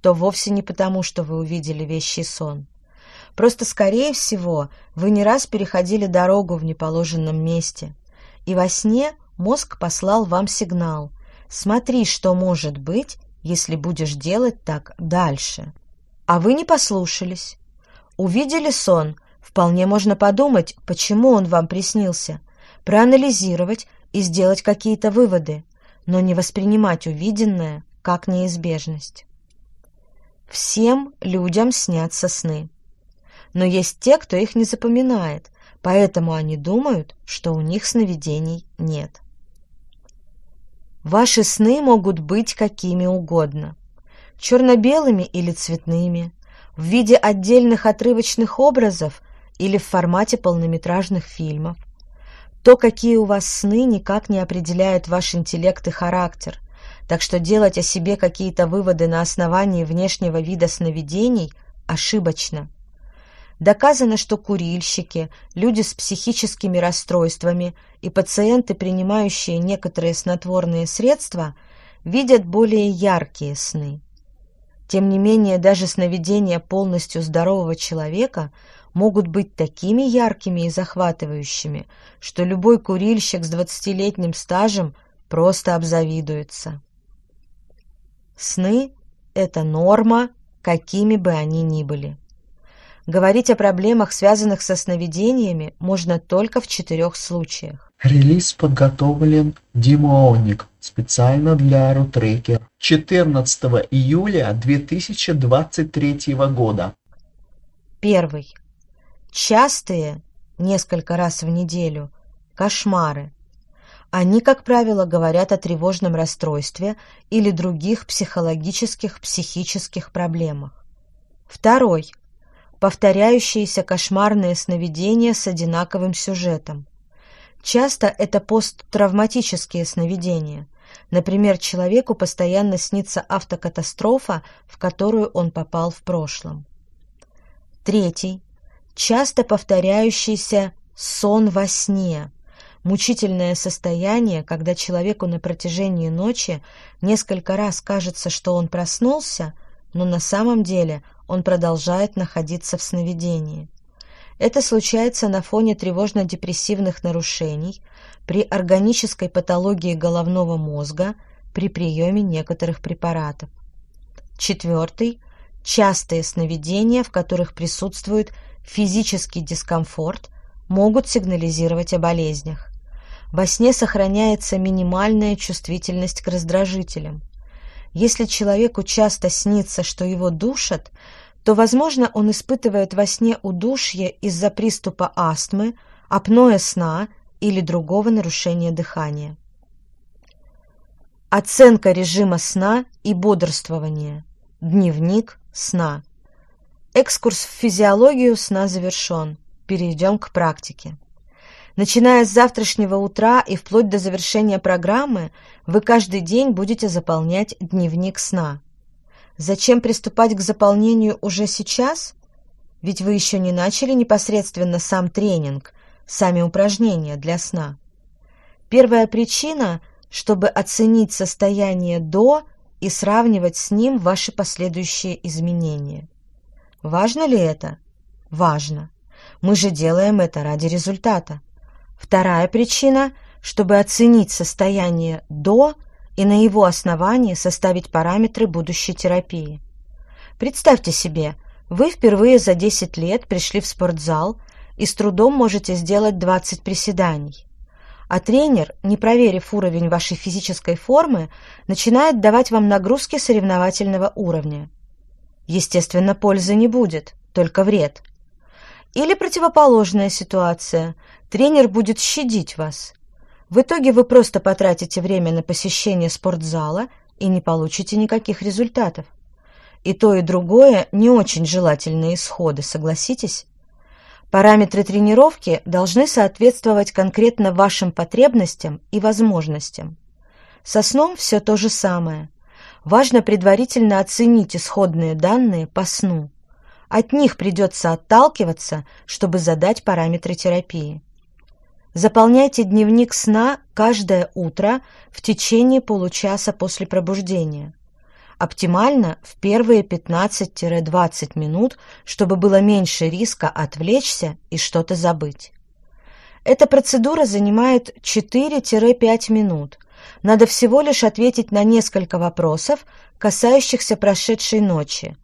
то вовсе не потому, что вы увидели вещий сон. Просто, скорее всего, вы не раз переходили дорогу в неположенном месте, и во сне мозг послал вам сигнал «Смотри, что может быть, если будешь делать так дальше». А вы не послушались. Увидели сон, вполне можно подумать, почему он вам приснился, проанализировать и сделать какие-то выводы, но не воспринимать увиденное как неизбежность. Всем людям снятся сны. Но есть те, кто их не запоминает, поэтому они думают, что у них сновидений нет. Ваши сны могут быть какими угодно. Черно-белыми или цветными, в виде отдельных отрывочных образов или в формате полнометражных фильмов. То, какие у вас сны, никак не определяют ваш интеллект и характер, так что делать о себе какие-то выводы на основании внешнего вида сновидений ошибочно. Доказано, что курильщики, люди с психическими расстройствами и пациенты, принимающие некоторые снотворные средства, видят более яркие сны. Тем не менее, даже сновидения полностью здорового человека могут быть такими яркими и захватывающими, что любой курильщик с двадцатилетним стажем просто обзавидуется. Сны – это норма, какими бы они ни были. Говорить о проблемах, связанных со сновидениями, можно только в четырех случаях. Релиз подготовлен Димооник специально для Рутрекер 14 июля 2023 года. Первый. Частые, несколько раз в неделю, кошмары. Они, как правило, говорят о тревожном расстройстве или других психологических, психических проблемах. Второй. Повторяющиеся кошмарные сновидения с одинаковым сюжетом. Часто это посттравматические сновидения. Например, человеку постоянно снится автокатастрофа, в которую он попал в прошлом. Третий часто повторяющийся сон во сне, мучительное состояние, когда человеку на протяжении ночи несколько раз кажется, что он проснулся, но на самом деле он продолжает находиться в сновидении. Это случается на фоне тревожно-депрессивных нарушений, при органической патологии головного мозга, при приеме некоторых препаратов. Четвертый – частые сновидения, в которых присутствует физический дискомфорт могут сигнализировать о болезнях. Во сне сохраняется минимальная чувствительность к раздражителям. Если человеку часто снится, что его душат, то, возможно, он испытывает во сне удушье из-за приступа астмы, апноэ сна или другого нарушения дыхания. Оценка режима сна и бодрствования. Дневник сна. Экскурс в физиологию сна завершен. Перейдем к практике. Начиная с завтрашнего утра и вплоть до завершения программы, вы каждый день будете заполнять дневник сна. Зачем приступать к заполнению уже сейчас? Ведь вы еще не начали непосредственно сам тренинг, сами упражнения для сна. Первая причина, чтобы оценить состояние до и сравнивать с ним ваши последующие изменения. Важно ли это? Важно. Мы же делаем это ради результата. Вторая причина, чтобы оценить состояние до и на его основании составить параметры будущей терапии. Представьте себе, вы впервые за 10 лет пришли в спортзал и с трудом можете сделать 20 приседаний. А тренер, не проверив уровень вашей физической формы, начинает давать вам нагрузки соревновательного уровня. Естественно, пользы не будет, только вред. Или противоположная ситуация. Тренер будет щадить вас. В итоге вы просто потратите время на посещение спортзала и не получите никаких результатов. И то, и другое не очень желательные исходы, согласитесь? Параметры тренировки должны соответствовать конкретно вашим потребностям и возможностям. Со сном все то же самое важно предварительно оценить исходные данные по сну. От них придется отталкиваться, чтобы задать параметры терапии. Заполняйте дневник сна каждое утро в течение получаса после пробуждения. Оптимально в первые 15-20 минут, чтобы было меньше риска отвлечься и что-то забыть. Эта процедура занимает 4-5 минут. Надо всего лишь ответить на несколько вопросов, касающихся прошедшей ночи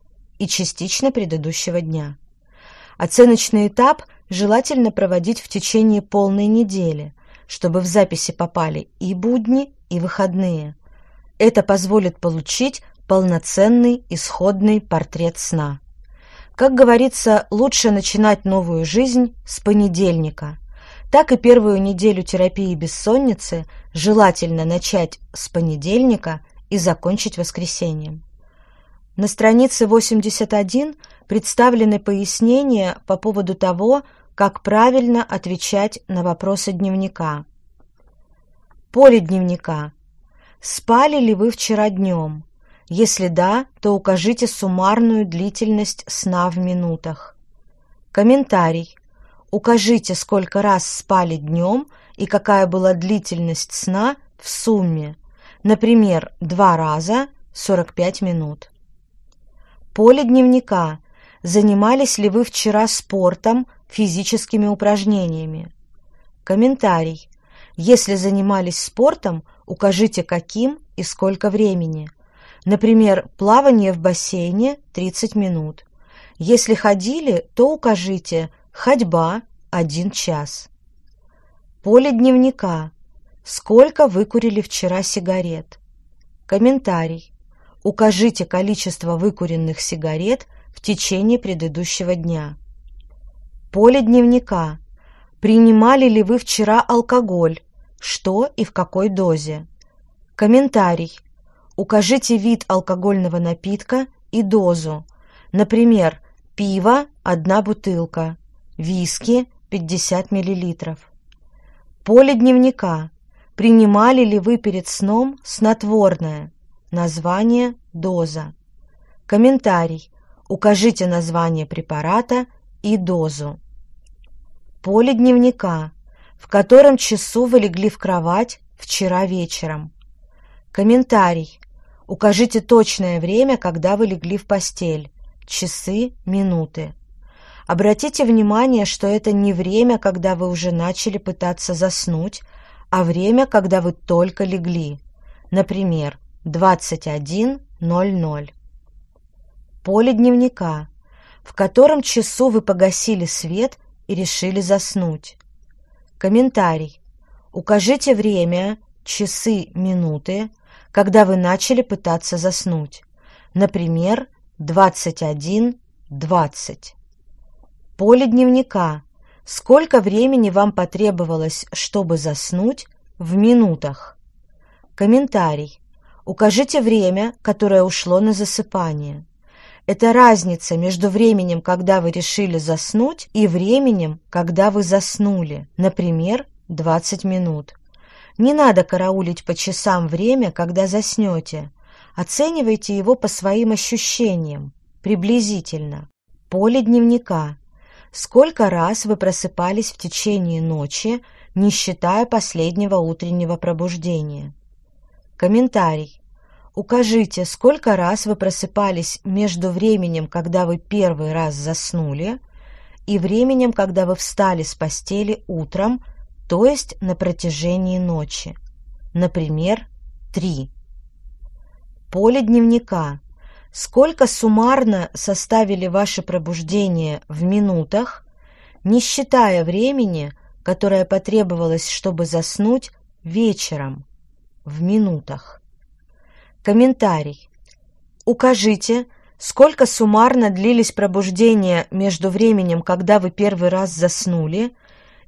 и частично предыдущего дня. Оценочный этап желательно проводить в течение полной недели, чтобы в записи попали и будни, и выходные. Это позволит получить полноценный исходный портрет сна. Как говорится, лучше начинать новую жизнь с понедельника. Так и первую неделю терапии бессонницы желательно начать с понедельника и закончить воскресеньем. На странице 81 представлены пояснения по поводу того, как правильно отвечать на вопросы дневника. Поле дневника. Спали ли вы вчера днем? Если да, то укажите суммарную длительность сна в минутах. Комментарий. Укажите, сколько раз спали днем и какая была длительность сна в сумме. Например, два раза 45 минут. Поле дневника. Занимались ли вы вчера спортом, физическими упражнениями? Комментарий. Если занимались спортом, укажите каким и сколько времени – Например, плавание в бассейне 30 минут. Если ходили, то укажите «ходьба» 1 час. Поле дневника. Сколько выкурили вчера сигарет? Комментарий. Укажите количество выкуренных сигарет в течение предыдущего дня. Поле дневника. Принимали ли вы вчера алкоголь? Что и в какой дозе? Комментарий. Укажите вид алкогольного напитка и дозу. Например, пиво – одна бутылка, виски – 50 мл. Поле дневника. Принимали ли вы перед сном снотворное? Название, доза. Комментарий. Укажите название препарата и дозу. Поле дневника. В котором часу вы легли в кровать вчера вечером? Комментарий. Укажите точное время, когда вы легли в постель. Часы, минуты. Обратите внимание, что это не время, когда вы уже начали пытаться заснуть, а время, когда вы только легли. Например, 21.00. Поле дневника. В котором часу вы погасили свет и решили заснуть? Комментарий. Укажите время, часы, минуты, когда вы начали пытаться заснуть. Например, 21.20. Поле дневника. Сколько времени вам потребовалось, чтобы заснуть в минутах? Комментарий. Укажите время, которое ушло на засыпание. Это разница между временем, когда вы решили заснуть, и временем, когда вы заснули, например, 20 минут. Не надо караулить по часам время, когда заснете. Оценивайте его по своим ощущениям, приблизительно. Поле дневника. Сколько раз вы просыпались в течение ночи, не считая последнего утреннего пробуждения? Комментарий. Укажите, сколько раз вы просыпались между временем, когда вы первый раз заснули, и временем, когда вы встали с постели утром то есть на протяжении ночи. Например, 3. Поле дневника. Сколько суммарно составили ваши пробуждения в минутах, не считая времени, которое потребовалось, чтобы заснуть вечером в минутах. Комментарий. Укажите, сколько суммарно длились пробуждения между временем, когда вы первый раз заснули,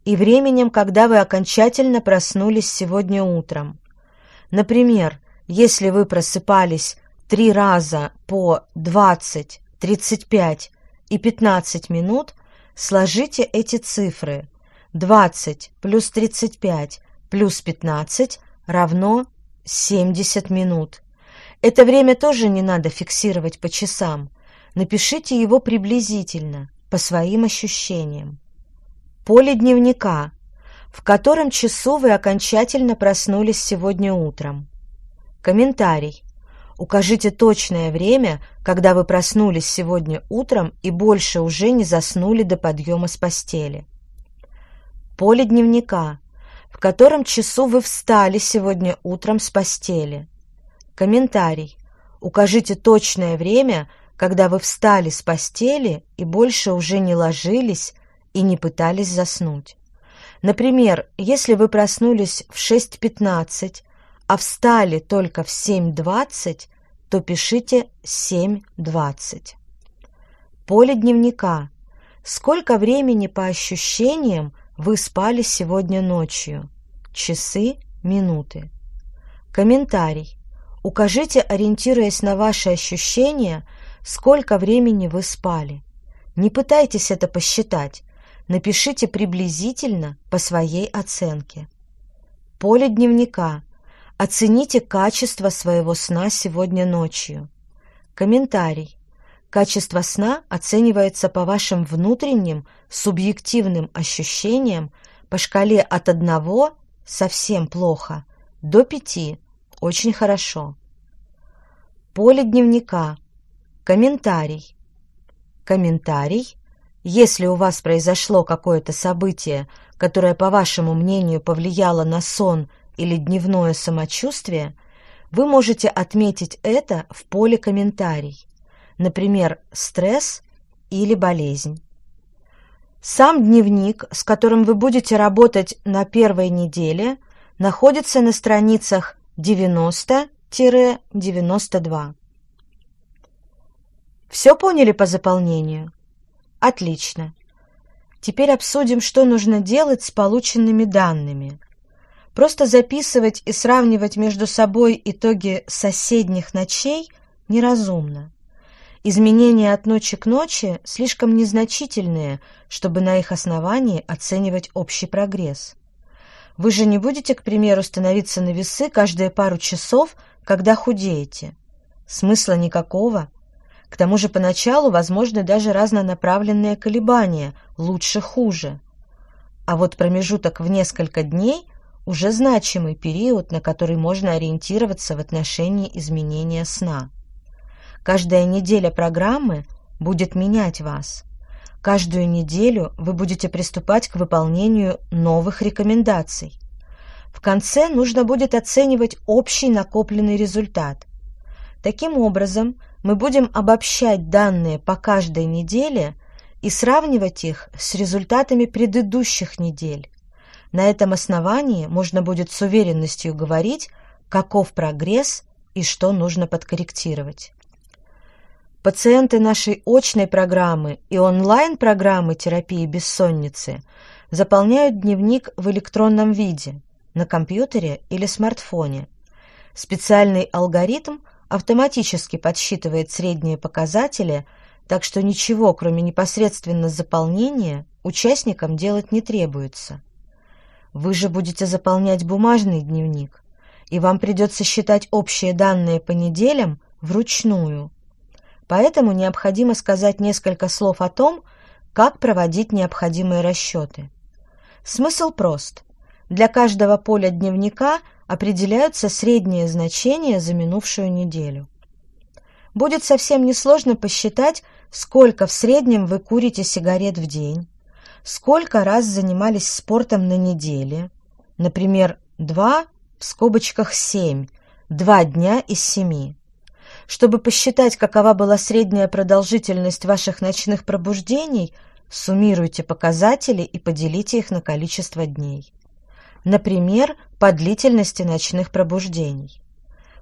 и временем, когда вы окончательно проснулись сегодня утром. Например, если вы просыпались три раза по 20, 35 и 15 минут, сложите эти цифры. 20 плюс 35 плюс 15 равно 70 минут. Это время тоже не надо фиксировать по часам. Напишите его приблизительно, по своим ощущениям. Поле дневника. В котором часу вы окончательно проснулись сегодня утром? Комментарий. Укажите точное время, когда вы проснулись сегодня утром и больше уже не заснули до подъема с постели. Поле дневника. В котором часу вы встали сегодня утром с постели? Комментарий. Укажите точное время, когда вы встали с постели и больше уже не ложились и не пытались заснуть. Например, если вы проснулись в 6.15, а встали только в 7.20, то пишите 7.20. Поле дневника. Сколько времени по ощущениям вы спали сегодня ночью? Часы, минуты. Комментарий. Укажите, ориентируясь на ваши ощущения, сколько времени вы спали. Не пытайтесь это посчитать. Напишите приблизительно по своей оценке. Поле дневника. Оцените качество своего сна сегодня ночью. Комментарий. Качество сна оценивается по вашим внутренним субъективным ощущениям по шкале от 1 совсем плохо до 5 очень хорошо. Поле дневника. Комментарий. Комментарий. Если у вас произошло какое-то событие, которое, по вашему мнению, повлияло на сон или дневное самочувствие, вы можете отметить это в поле «Комментарий», например, стресс или болезнь. Сам дневник, с которым вы будете работать на первой неделе, находится на страницах 90-92. Все поняли по заполнению? Отлично. Теперь обсудим, что нужно делать с полученными данными. Просто записывать и сравнивать между собой итоги соседних ночей неразумно. Изменения от ночи к ночи слишком незначительные, чтобы на их основании оценивать общий прогресс. Вы же не будете, к примеру, становиться на весы каждые пару часов, когда худеете. Смысла никакого. К тому же поначалу возможны даже разнонаправленные колебания, лучше-хуже. А вот промежуток в несколько дней уже значимый период, на который можно ориентироваться в отношении изменения сна. Каждая неделя программы будет менять вас. Каждую неделю вы будете приступать к выполнению новых рекомендаций. В конце нужно будет оценивать общий накопленный результат. Таким образом, мы будем обобщать данные по каждой неделе и сравнивать их с результатами предыдущих недель. На этом основании можно будет с уверенностью говорить, каков прогресс и что нужно подкорректировать. Пациенты нашей очной программы и онлайн-программы терапии бессонницы заполняют дневник в электронном виде на компьютере или смартфоне. Специальный алгоритм автоматически подсчитывает средние показатели, так что ничего, кроме непосредственно заполнения, участникам делать не требуется. Вы же будете заполнять бумажный дневник, и вам придется считать общие данные по неделям вручную. Поэтому необходимо сказать несколько слов о том, как проводить необходимые расчеты. Смысл прост. Для каждого поля дневника определяются средние значения за минувшую неделю. Будет совсем несложно посчитать, сколько в среднем вы курите сигарет в день, сколько раз занимались спортом на неделе, например, 2 в скобочках 7, 2 дня из 7. Чтобы посчитать, какова была средняя продолжительность ваших ночных пробуждений, суммируйте показатели и поделите их на количество дней. Например, по длительности ночных пробуждений.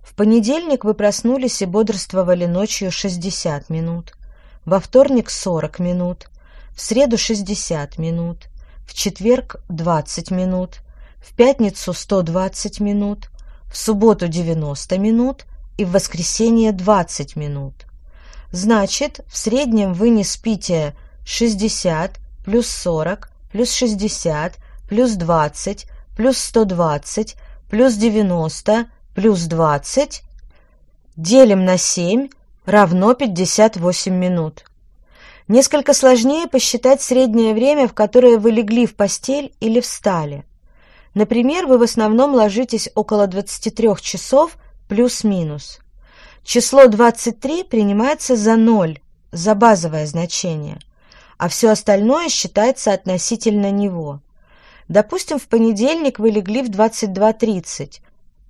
В понедельник вы проснулись и бодрствовали ночью 60 минут, во вторник 40 минут, в среду 60 минут, в четверг 20 минут, в пятницу 120 минут, в субботу 90 минут и в воскресенье 20 минут. Значит, в среднем вы не спите 60 плюс 40 плюс 60 плюс 20 плюс 120 плюс 90 плюс 20 делим на 7 равно 58 минут. Несколько сложнее посчитать среднее время, в которое вы легли в постель или встали. Например, вы в основном ложитесь около 23 часов плюс-минус. число 23 принимается за 0, за базовое значение, а все остальное считается относительно него. Допустим, в понедельник вы легли в 22.30.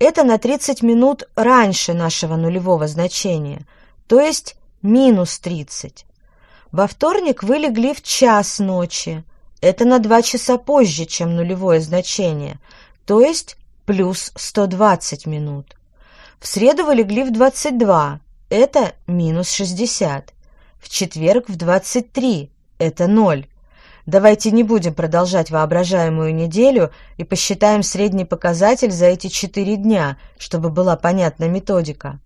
Это на 30 минут раньше нашего нулевого значения, то есть минус 30. Во вторник вы легли в час ночи. Это на 2 часа позже, чем нулевое значение, то есть плюс 120 минут. В среду вы легли в 22, это минус 60. В четверг в 23, это 0. Давайте не будем продолжать воображаемую неделю и посчитаем средний показатель за эти 4 дня, чтобы была понятна методика.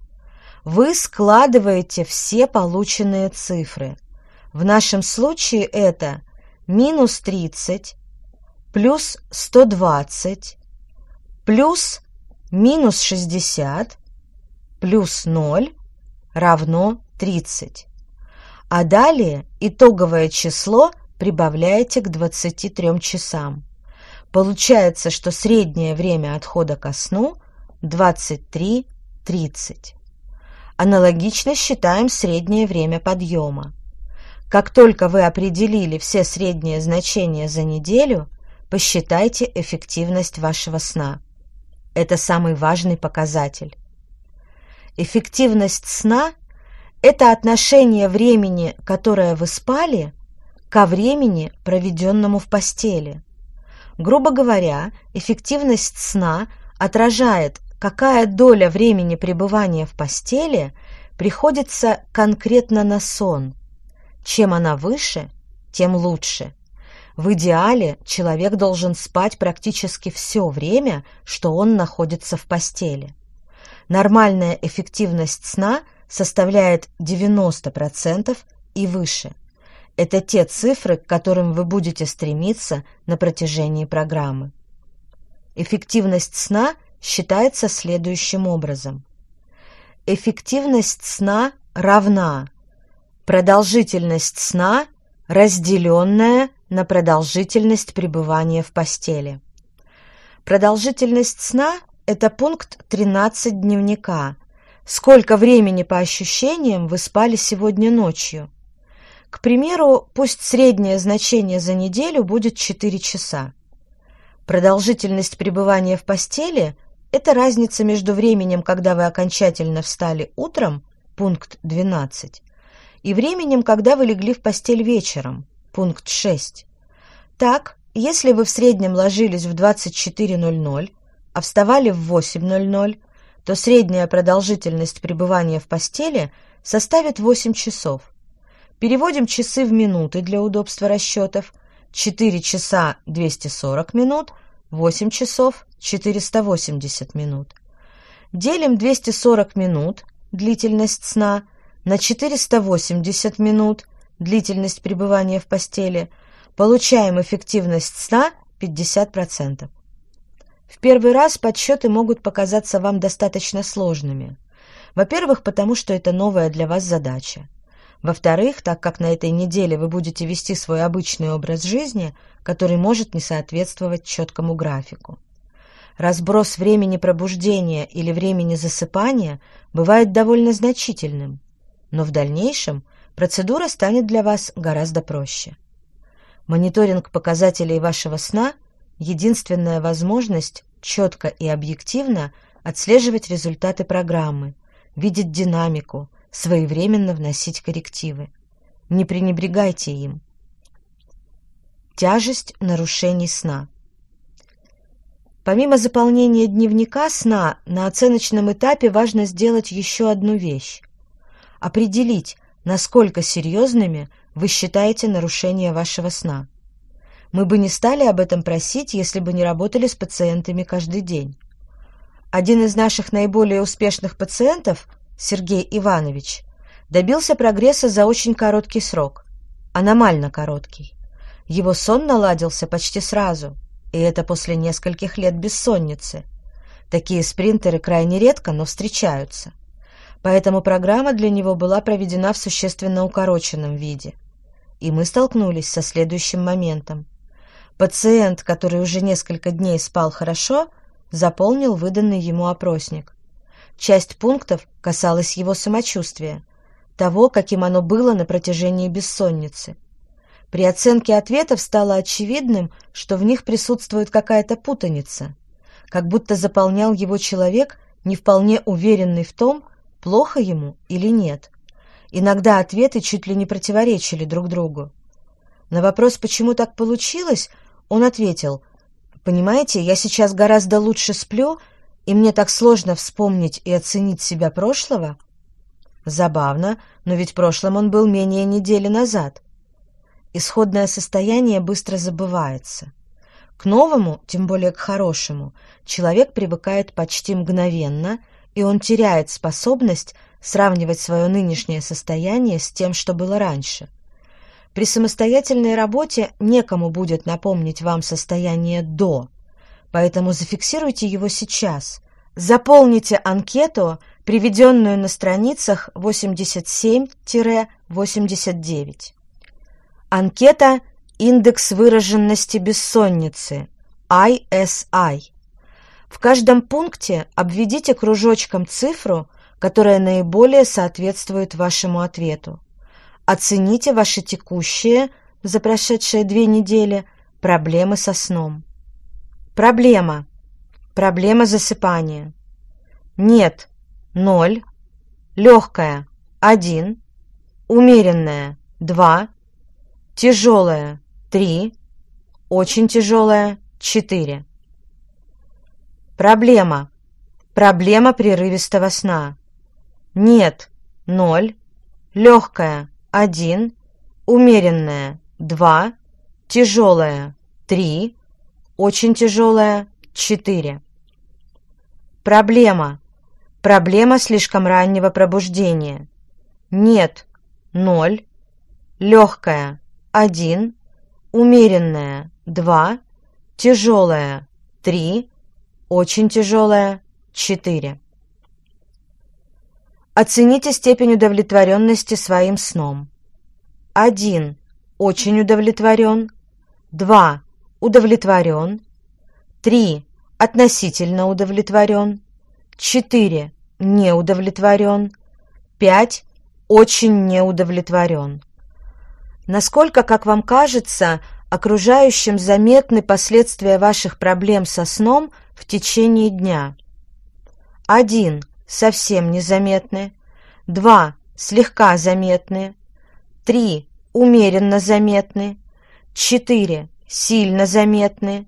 Вы складываете все полученные цифры. В нашем случае это минус 30, плюс 120, плюс минус 60, плюс 0 равно 30. А далее итоговое число прибавляете к 23 часам. Получается, что среднее время отхода ко сну 23.30. Аналогично считаем среднее время подъема. Как только вы определили все средние значения за неделю, посчитайте эффективность вашего сна. Это самый важный показатель. Эффективность сна – это отношение времени, которое вы спали, ко времени, проведенному в постели. Грубо говоря, эффективность сна отражает, какая доля времени пребывания в постели приходится конкретно на сон – чем она выше, тем лучше. В идеале человек должен спать практически все время, что он находится в постели. Нормальная эффективность сна составляет 90% и выше. Это те цифры, к которым вы будете стремиться на протяжении программы. Эффективность сна считается следующим образом. Эффективность сна равна Продолжительность сна, разделенная на продолжительность пребывания в постели. Продолжительность сна – это пункт 13 дневника. Сколько времени по ощущениям вы спали сегодня ночью? К примеру, пусть среднее значение за неделю будет 4 часа. Продолжительность пребывания в постели – это разница между временем, когда вы окончательно встали утром, пункт 12, и временем, когда вы легли в постель вечером, пункт 6. Так, если вы в среднем ложились в 24.00, а вставали в 8.00, то средняя продолжительность пребывания в постели составит 8 часов. Переводим часы в минуты для удобства расчетов. 4 часа 240 минут, 8 часов 480 минут. Делим 240 минут, длительность сна, на 480 минут длительность пребывания в постели, получаем эффективность сна 50%. В первый раз подсчеты могут показаться вам достаточно сложными. Во-первых, потому что это новая для вас задача. Во-вторых, так как на этой неделе вы будете вести свой обычный образ жизни, который может не соответствовать четкому графику. Разброс времени пробуждения или времени засыпания бывает довольно значительным но в дальнейшем процедура станет для вас гораздо проще. Мониторинг показателей вашего сна – единственная возможность четко и объективно отслеживать результаты программы, видеть динамику, своевременно вносить коррективы. Не пренебрегайте им. Тяжесть нарушений сна. Помимо заполнения дневника сна, на оценочном этапе важно сделать еще одну вещь определить, насколько серьезными вы считаете нарушения вашего сна. Мы бы не стали об этом просить, если бы не работали с пациентами каждый день. Один из наших наиболее успешных пациентов, Сергей Иванович, добился прогресса за очень короткий срок, аномально короткий. Его сон наладился почти сразу, и это после нескольких лет бессонницы. Такие спринтеры крайне редко, но встречаются поэтому программа для него была проведена в существенно укороченном виде. И мы столкнулись со следующим моментом. Пациент, который уже несколько дней спал хорошо, заполнил выданный ему опросник. часть пунктов касалась его самочувствия, того, каким оно было на протяжении бессонницы. При оценке ответов стало очевидным, что в них присутствует какая-то путаница, как будто заполнял его человек, не вполне уверенный в том, плохо ему или нет. Иногда ответы чуть ли не противоречили друг другу. На вопрос, почему так получилось, он ответил, «Понимаете, я сейчас гораздо лучше сплю, и мне так сложно вспомнить и оценить себя прошлого». Забавно, но ведь в прошлом он был менее недели назад. Исходное состояние быстро забывается. К новому, тем более к хорошему, человек привыкает почти мгновенно, и он теряет способность сравнивать свое нынешнее состояние с тем, что было раньше. При самостоятельной работе некому будет напомнить вам состояние «до», поэтому зафиксируйте его сейчас. Заполните анкету, приведенную на страницах 87-89. Анкета «Индекс выраженности бессонницы» ISI. В каждом пункте обведите кружочком цифру, которая наиболее соответствует вашему ответу. Оцените ваши текущие, за прошедшие две недели, проблемы со сном. Проблема. Проблема засыпания. Нет. Ноль. Легкая. Один. Умеренная. Два. Тяжелая – три, очень тяжелая – четыре. Проблема. Проблема прерывистого сна. Нет – ноль, легкая – один, умеренная – два, тяжелая – три, очень тяжелая – четыре. Проблема. Проблема слишком раннего пробуждения. Нет – ноль, легкая 1, умеренная 2, тяжелая 3, очень тяжелая 4. Оцените степень удовлетворенности своим сном. 1. Очень удовлетворен. 2. Удовлетворен. 3. Относительно удовлетворен. 4. Не удовлетворен. 5. Очень не удовлетворен. Насколько, как вам кажется, окружающим заметны последствия ваших проблем со сном в течение дня? 1. Совсем незаметны. 2. Слегка заметны. 3. Умеренно заметны. 4. Сильно заметны.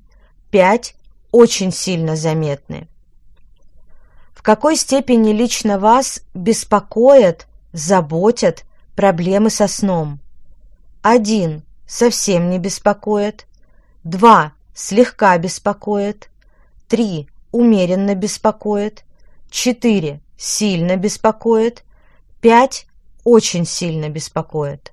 5. Очень сильно заметны. В какой степени лично вас беспокоят, заботят проблемы со сном? Один совсем не беспокоит. Два слегка беспокоит. Три умеренно беспокоит. Четыре сильно беспокоит. Пять очень сильно беспокоит.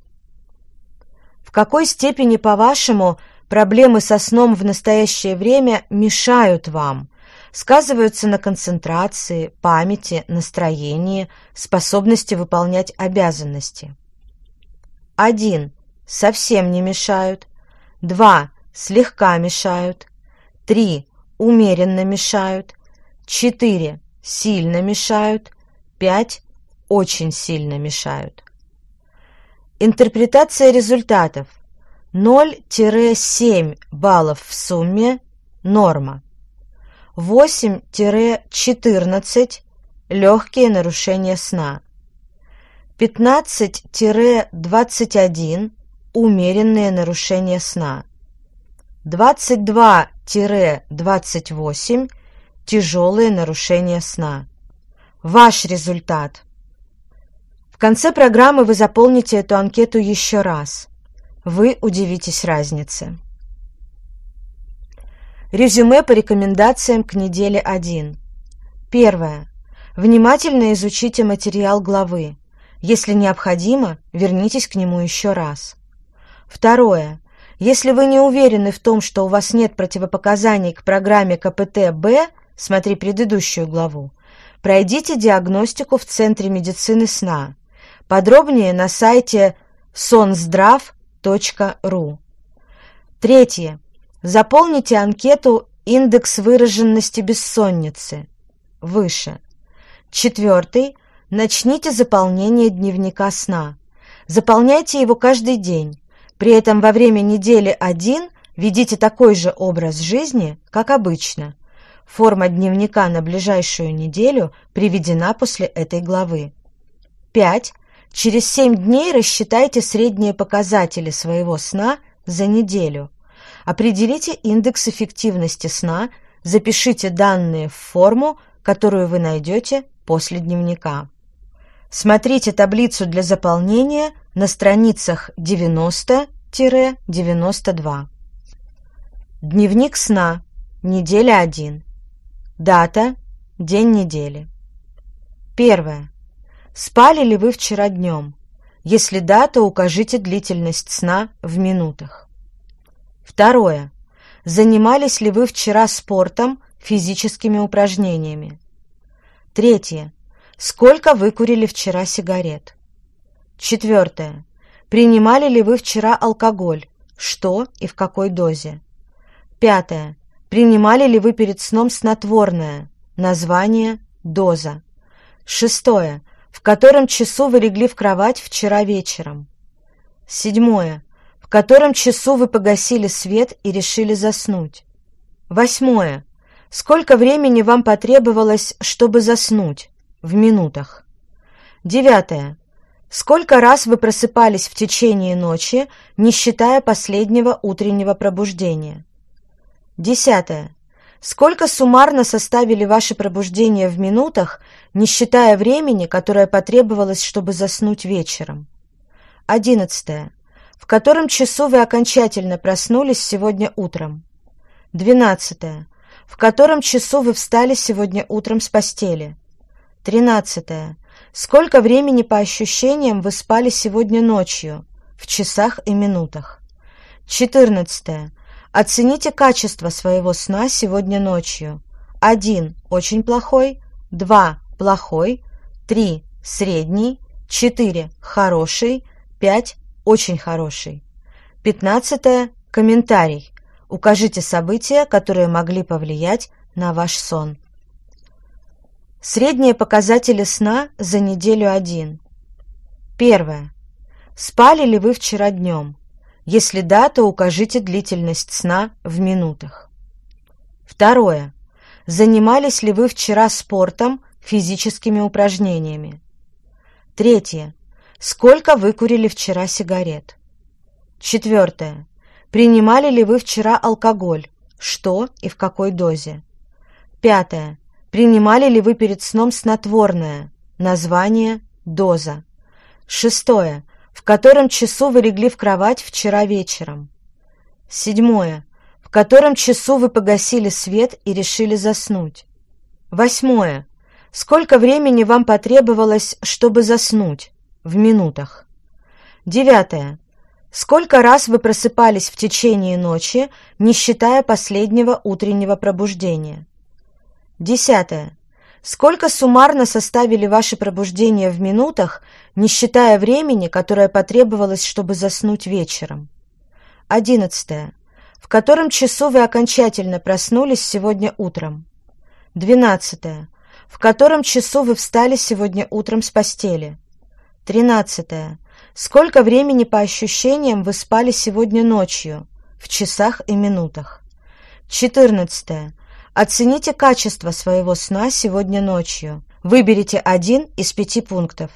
В какой степени, по-вашему, проблемы со сном в настоящее время мешают вам, сказываются на концентрации, памяти, настроении, способности выполнять обязанности? 1 совсем не мешают, два слегка мешают, три умеренно мешают, четыре сильно мешают, пять очень сильно мешают. Интерпретация результатов 0-7 баллов в сумме – норма. 8-14 – легкие нарушения сна. 15-21 умеренные нарушения сна. 22-28 тяжелые нарушения сна. Ваш результат. В конце программы вы заполните эту анкету еще раз. Вы удивитесь разнице. Резюме по рекомендациям к неделе 1. Первое. Внимательно изучите материал главы. Если необходимо, вернитесь к нему еще раз. Второе. Если вы не уверены в том, что у вас нет противопоказаний к программе КПТ-Б, смотри предыдущую главу, пройдите диагностику в Центре медицины сна. Подробнее на сайте sonzdrav.ru. Третье. Заполните анкету «Индекс выраженности бессонницы» выше. Четвертый. Начните заполнение дневника сна. Заполняйте его каждый день. При этом во время недели 1 ведите такой же образ жизни, как обычно. Форма дневника на ближайшую неделю приведена после этой главы. 5. Через 7 дней рассчитайте средние показатели своего сна за неделю. Определите индекс эффективности сна, запишите данные в форму, которую вы найдете после дневника. Смотрите таблицу для заполнения на страницах 90-92. Дневник сна. Неделя 1. Дата. День недели. Первое. Спали ли вы вчера днем? Если да, то укажите длительность сна в минутах. Второе. Занимались ли вы вчера спортом, физическими упражнениями? Третье. Сколько выкурили вчера сигарет? Четвертое. Принимали ли вы вчера алкоголь? Что и в какой дозе? Пятое. Принимали ли вы перед сном снотворное? Название, доза. Шестое. В котором часу вы легли в кровать вчера вечером? Седьмое. В котором часу вы погасили свет и решили заснуть? Восьмое. Сколько времени вам потребовалось, чтобы заснуть? В минутах. Девятое. Сколько раз вы просыпались в течение ночи, не считая последнего утреннего пробуждения? Десятое. Сколько суммарно составили ваши пробуждения в минутах, не считая времени, которое потребовалось, чтобы заснуть вечером? Одиннадцатое. В котором часу вы окончательно проснулись сегодня утром? Двенадцатое. В котором часу вы встали сегодня утром с постели? Тринадцатое. Сколько времени по ощущениям вы спали сегодня ночью, в часах и минутах? Четырнадцатое. Оцените качество своего сна сегодня ночью. Один – очень плохой, два – плохой, три – средний, четыре – хороший, пять – очень хороший. Пятнадцатое – комментарий. Укажите события, которые могли повлиять на ваш сон. Средние показатели сна за неделю 1. Первое. Спали ли вы вчера днем? Если да, то укажите длительность сна в минутах. Второе. Занимались ли вы вчера спортом, физическими упражнениями? Третье. Сколько выкурили вчера сигарет? Четвертое. Принимали ли вы вчера алкоголь? Что и в какой дозе? Пятое. Принимали ли вы перед сном снотворное? Название, доза. Шестое. В котором часу вы легли в кровать вчера вечером? Седьмое. В котором часу вы погасили свет и решили заснуть? Восьмое. Сколько времени вам потребовалось, чтобы заснуть? В минутах. Девятое. Сколько раз вы просыпались в течение ночи, не считая последнего утреннего пробуждения? Десятое. Сколько суммарно составили ваши пробуждения в минутах, не считая времени, которое потребовалось, чтобы заснуть вечером? Одиннадцатое. В котором часу вы окончательно проснулись сегодня утром? Двенадцатое. В котором часу вы встали сегодня утром с постели? Тринадцатое. Сколько времени по ощущениям вы спали сегодня ночью, в часах и минутах? Четырнадцатое. Оцените качество своего сна сегодня ночью. Выберите один из пяти пунктов.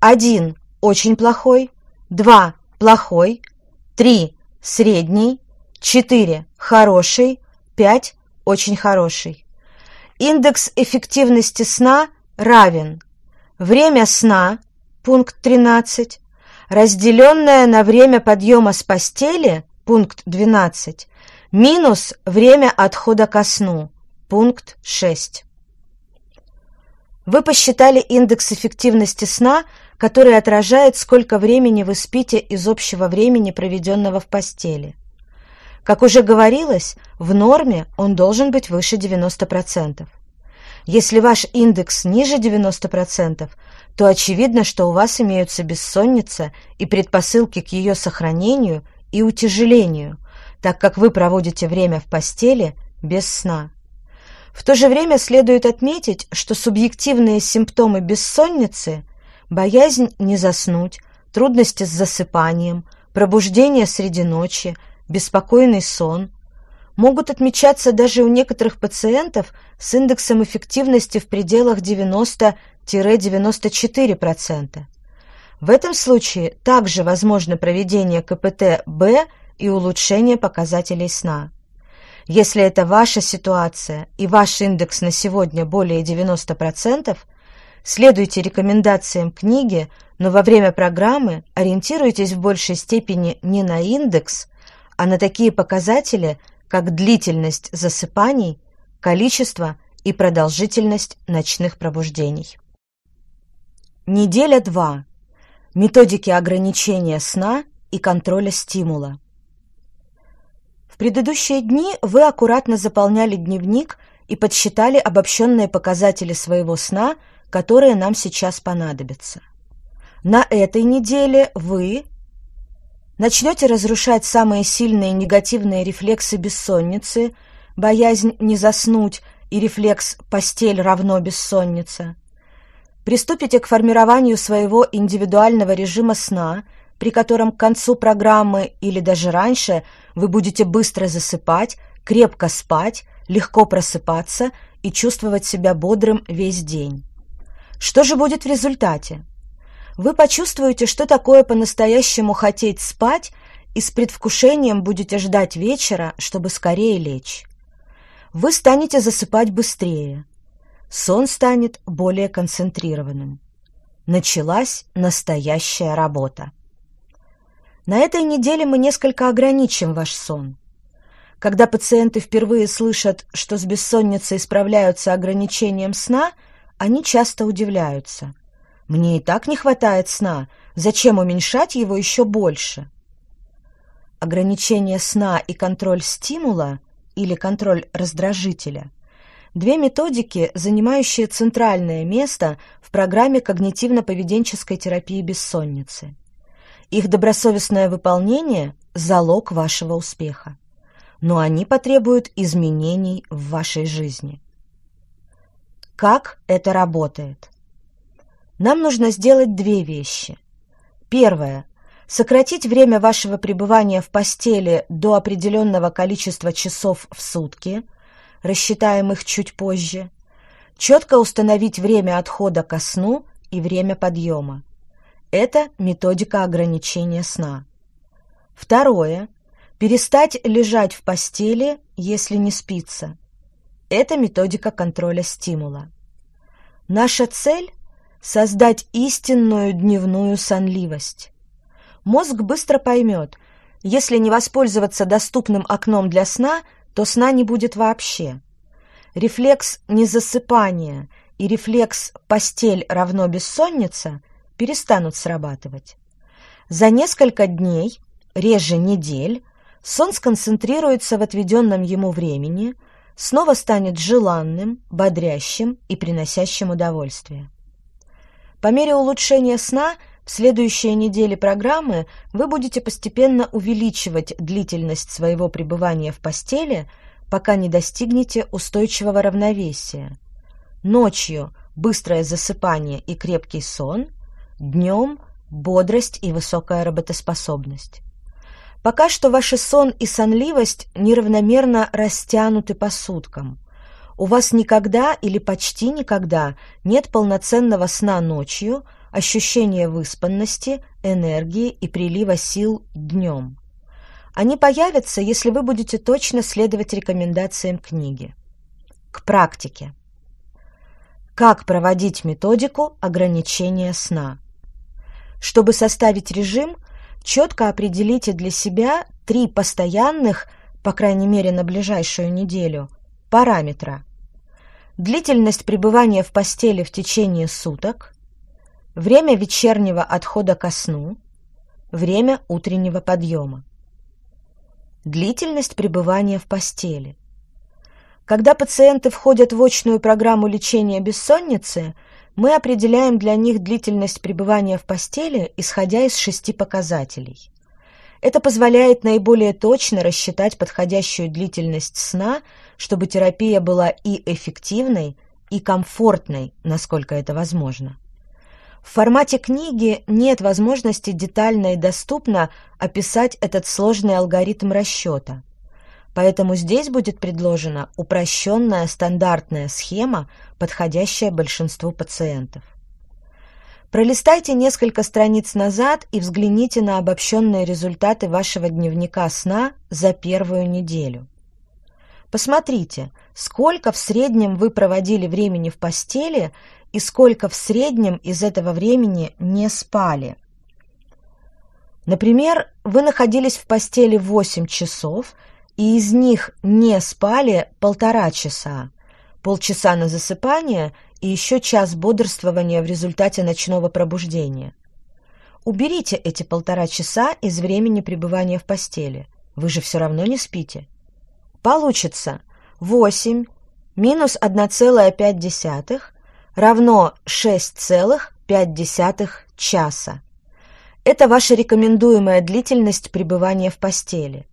Один – очень плохой, два – плохой, три – средний, четыре – хороший, пять – очень хороший. Индекс эффективности сна равен время сна, пункт 13, разделенное на время подъема с постели, пункт 12, Минус время отхода ко сну. Пункт 6. Вы посчитали индекс эффективности сна, который отражает, сколько времени вы спите из общего времени, проведенного в постели. Как уже говорилось, в норме он должен быть выше 90%. Если ваш индекс ниже 90%, то очевидно, что у вас имеются бессонница и предпосылки к ее сохранению и утяжелению – так как вы проводите время в постели без сна. В то же время следует отметить, что субъективные симптомы бессонницы – боязнь не заснуть, трудности с засыпанием, пробуждение среди ночи, беспокойный сон – могут отмечаться даже у некоторых пациентов с индексом эффективности в пределах 90-94%. В этом случае также возможно проведение КПТ-Б и улучшение показателей сна. Если это ваша ситуация и ваш индекс на сегодня более 90%, следуйте рекомендациям книги, но во время программы ориентируйтесь в большей степени не на индекс, а на такие показатели, как длительность засыпаний, количество и продолжительность ночных пробуждений. Неделя 2. Методики ограничения сна и контроля стимула. В предыдущие дни вы аккуратно заполняли дневник и подсчитали обобщенные показатели своего сна, которые нам сейчас понадобятся. На этой неделе вы начнете разрушать самые сильные негативные рефлексы бессонницы, боязнь не заснуть и рефлекс «постель равно бессонница», приступите к формированию своего индивидуального режима сна, при котором к концу программы или даже раньше вы будете быстро засыпать, крепко спать, легко просыпаться и чувствовать себя бодрым весь день. Что же будет в результате? Вы почувствуете, что такое по-настоящему хотеть спать, и с предвкушением будете ждать вечера, чтобы скорее лечь. Вы станете засыпать быстрее, сон станет более концентрированным. Началась настоящая работа. На этой неделе мы несколько ограничим ваш сон. Когда пациенты впервые слышат, что с бессонницей справляются ограничением сна, они часто удивляются. «Мне и так не хватает сна. Зачем уменьшать его еще больше?» Ограничение сна и контроль стимула или контроль раздражителя Две методики, занимающие центральное место в программе когнитивно-поведенческой терапии бессонницы. Их добросовестное выполнение – залог вашего успеха. Но они потребуют изменений в вашей жизни. Как это работает? Нам нужно сделать две вещи. Первое – сократить время вашего пребывания в постели до определенного количества часов в сутки – рассчитаем их чуть позже, четко установить время отхода ко сну и время подъема. Это методика ограничения сна. Второе. Перестать лежать в постели, если не спится. Это методика контроля стимула. Наша цель – создать истинную дневную сонливость. Мозг быстро поймет, если не воспользоваться доступным окном для сна – то сна не будет вообще. Рефлекс незасыпания и рефлекс «постель равно бессонница» перестанут срабатывать. За несколько дней, реже недель, сон сконцентрируется в отведенном ему времени, снова станет желанным, бодрящим и приносящим удовольствие. По мере улучшения сна в следующие недели программы вы будете постепенно увеличивать длительность своего пребывания в постели, пока не достигнете устойчивого равновесия. Ночью быстрое засыпание и крепкий сон, днем бодрость и высокая работоспособность. Пока что ваши сон и сонливость неравномерно растянуты по суткам. У вас никогда или почти никогда нет полноценного сна ночью – ощущение выспанности, энергии и прилива сил днем. Они появятся, если вы будете точно следовать рекомендациям книги. К практике. Как проводить методику ограничения сна? Чтобы составить режим, четко определите для себя три постоянных, по крайней мере на ближайшую неделю, параметра. Длительность пребывания в постели в течение суток, время вечернего отхода ко сну, время утреннего подъема. Длительность пребывания в постели. Когда пациенты входят в очную программу лечения бессонницы, мы определяем для них длительность пребывания в постели, исходя из шести показателей. Это позволяет наиболее точно рассчитать подходящую длительность сна, чтобы терапия была и эффективной, и комфортной, насколько это возможно. В формате книги нет возможности детально и доступно описать этот сложный алгоритм расчета. Поэтому здесь будет предложена упрощенная стандартная схема, подходящая большинству пациентов. Пролистайте несколько страниц назад и взгляните на обобщенные результаты вашего дневника сна за первую неделю. Посмотрите, сколько в среднем вы проводили времени в постели и сколько в среднем из этого времени не спали. Например, вы находились в постели 8 часов, и из них не спали полтора часа, полчаса на засыпание и еще час бодрствования в результате ночного пробуждения. Уберите эти полтора часа из времени пребывания в постели. Вы же все равно не спите. Получится 8 минус 1,5 равно 6,5 часа. Это ваша рекомендуемая длительность пребывания в постели.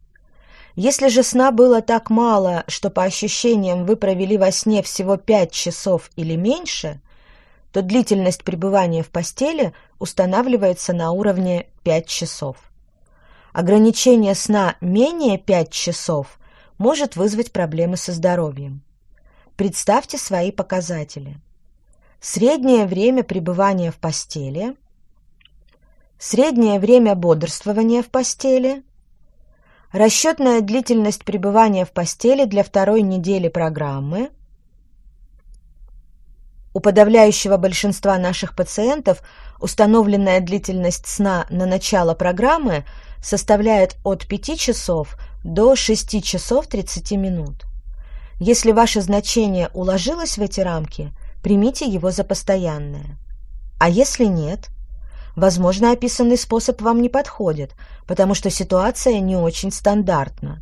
Если же сна было так мало, что по ощущениям вы провели во сне всего 5 часов или меньше, то длительность пребывания в постели устанавливается на уровне 5 часов. Ограничение сна менее 5 часов может вызвать проблемы со здоровьем. Представьте свои показатели. Среднее время пребывания в постели, среднее время бодрствования в постели – Расчетная длительность пребывания в постели для второй недели программы. У подавляющего большинства наших пациентов установленная длительность сна на начало программы составляет от 5 часов до 6 часов 30 минут. Если ваше значение уложилось в эти рамки, примите его за постоянное. А если нет, Возможно, описанный способ вам не подходит, потому что ситуация не очень стандартна.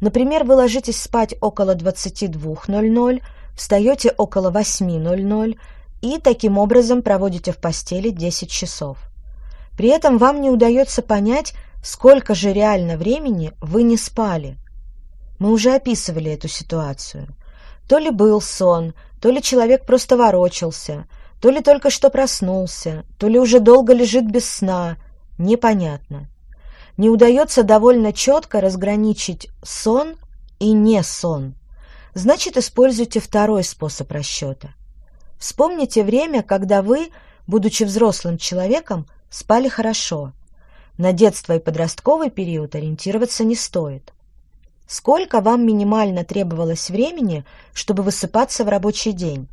Например, вы ложитесь спать около 22.00, встаете около 8.00 и таким образом проводите в постели 10 часов. При этом вам не удается понять, сколько же реально времени вы не спали. Мы уже описывали эту ситуацию. То ли был сон, то ли человек просто ворочался – то ли только что проснулся, то ли уже долго лежит без сна, непонятно. Не удается довольно четко разграничить сон и не сон. Значит, используйте второй способ расчета. Вспомните время, когда вы, будучи взрослым человеком, спали хорошо. На детство и подростковый период ориентироваться не стоит. Сколько вам минимально требовалось времени, чтобы высыпаться в рабочий день?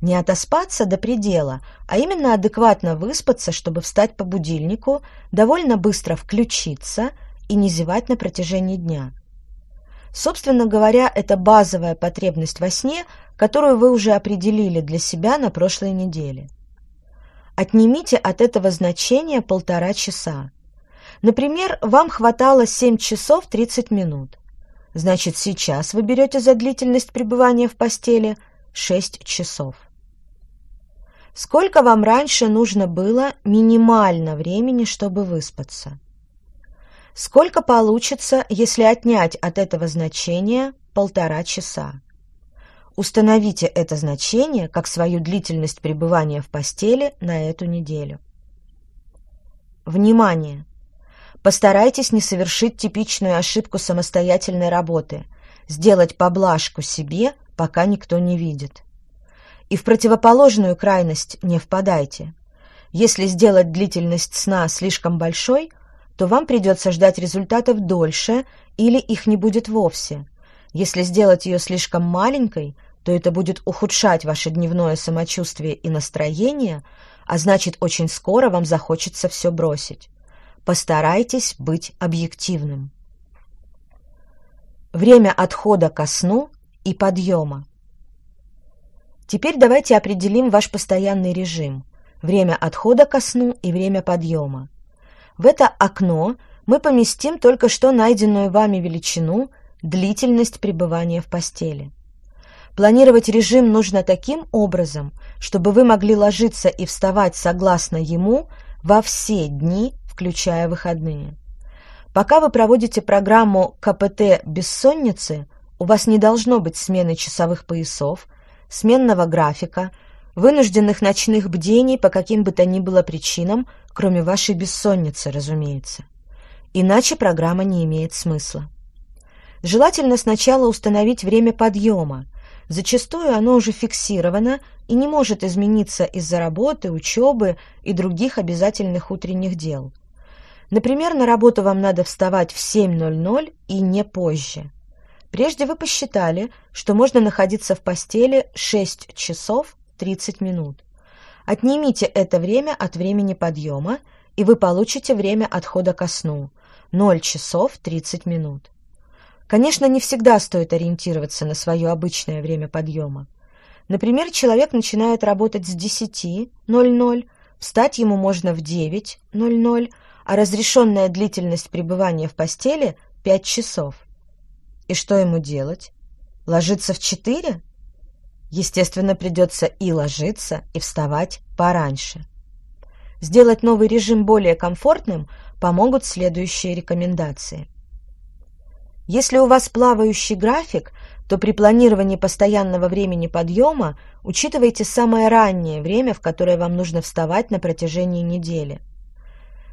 Не отоспаться до предела, а именно адекватно выспаться, чтобы встать по будильнику, довольно быстро включиться и не зевать на протяжении дня. Собственно говоря, это базовая потребность во сне, которую вы уже определили для себя на прошлой неделе. Отнимите от этого значения полтора часа. Например, вам хватало 7 часов 30 минут. Значит, сейчас вы берете за длительность пребывания в постели 6 часов. Сколько вам раньше нужно было минимально времени, чтобы выспаться? Сколько получится, если отнять от этого значения полтора часа? Установите это значение как свою длительность пребывания в постели на эту неделю. Внимание! Постарайтесь не совершить типичную ошибку самостоятельной работы – сделать поблажку себе, пока никто не видит. И в противоположную крайность не впадайте. Если сделать длительность сна слишком большой, то вам придется ждать результатов дольше или их не будет вовсе. Если сделать ее слишком маленькой, то это будет ухудшать ваше дневное самочувствие и настроение, а значит, очень скоро вам захочется все бросить. Постарайтесь быть объективным. Время отхода ко сну и подъема. Теперь давайте определим ваш постоянный режим, время отхода ко сну и время подъема. В это окно мы поместим только что найденную вами величину длительность пребывания в постели. Планировать режим нужно таким образом, чтобы вы могли ложиться и вставать согласно ему во все дни, включая выходные. Пока вы проводите программу КПТ бессонницы, у вас не должно быть смены часовых поясов, сменного графика, вынужденных ночных бдений по каким бы то ни было причинам, кроме вашей бессонницы, разумеется. Иначе программа не имеет смысла. Желательно сначала установить время подъема. Зачастую оно уже фиксировано и не может измениться из-за работы, учебы и других обязательных утренних дел. Например, на работу вам надо вставать в 7.00 и не позже. Прежде вы посчитали, что можно находиться в постели 6 часов 30 минут. Отнимите это время от времени подъема, и вы получите время отхода ко сну – 0 часов 30 минут. Конечно, не всегда стоит ориентироваться на свое обычное время подъема. Например, человек начинает работать с 10.00, встать ему можно в 9.00, а разрешенная длительность пребывания в постели – 5 часов. И что ему делать? Ложиться в 4? Естественно, придется и ложиться, и вставать пораньше. Сделать новый режим более комфортным помогут следующие рекомендации. Если у вас плавающий график, то при планировании постоянного времени подъема учитывайте самое раннее время, в которое вам нужно вставать на протяжении недели.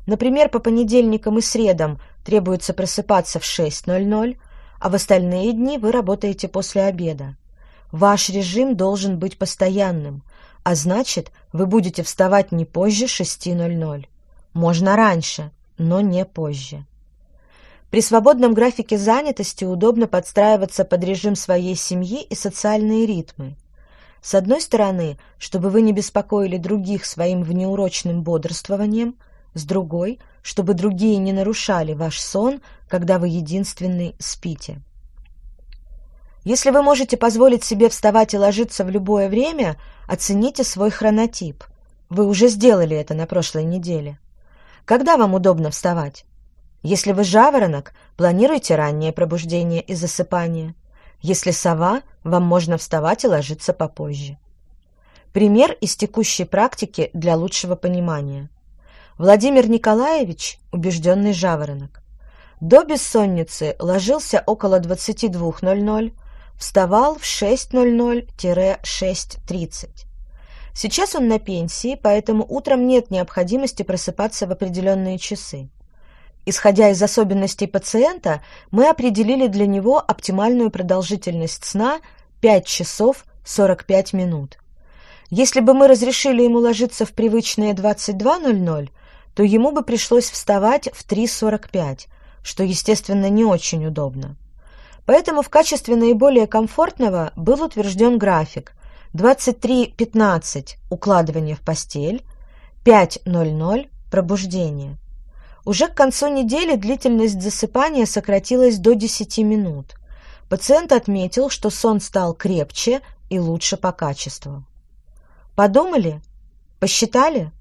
Например, по понедельникам и средам требуется просыпаться в 6.00, а в остальные дни вы работаете после обеда. Ваш режим должен быть постоянным, а значит, вы будете вставать не позже 6.00. Можно раньше, но не позже. При свободном графике занятости удобно подстраиваться под режим своей семьи и социальные ритмы. С одной стороны, чтобы вы не беспокоили других своим внеурочным бодрствованием – с другой, чтобы другие не нарушали ваш сон, когда вы единственный спите. Если вы можете позволить себе вставать и ложиться в любое время, оцените свой хронотип. Вы уже сделали это на прошлой неделе. Когда вам удобно вставать? Если вы жаворонок, планируйте раннее пробуждение и засыпание. Если сова, вам можно вставать и ложиться попозже. Пример из текущей практики для лучшего понимания. Владимир Николаевич – убежденный жаворонок. До бессонницы ложился около 22.00, вставал в 6.00-6.30. Сейчас он на пенсии, поэтому утром нет необходимости просыпаться в определенные часы. Исходя из особенностей пациента, мы определили для него оптимальную продолжительность сна 5 часов 45 минут. Если бы мы разрешили ему ложиться в привычные 22.00, то ему бы пришлось вставать в 3.45, что, естественно, не очень удобно. Поэтому в качестве наиболее комфортного был утвержден график 23.15 – укладывание в постель, 5.00 – пробуждение. Уже к концу недели длительность засыпания сократилась до 10 минут. Пациент отметил, что сон стал крепче и лучше по качеству. Подумали? Посчитали?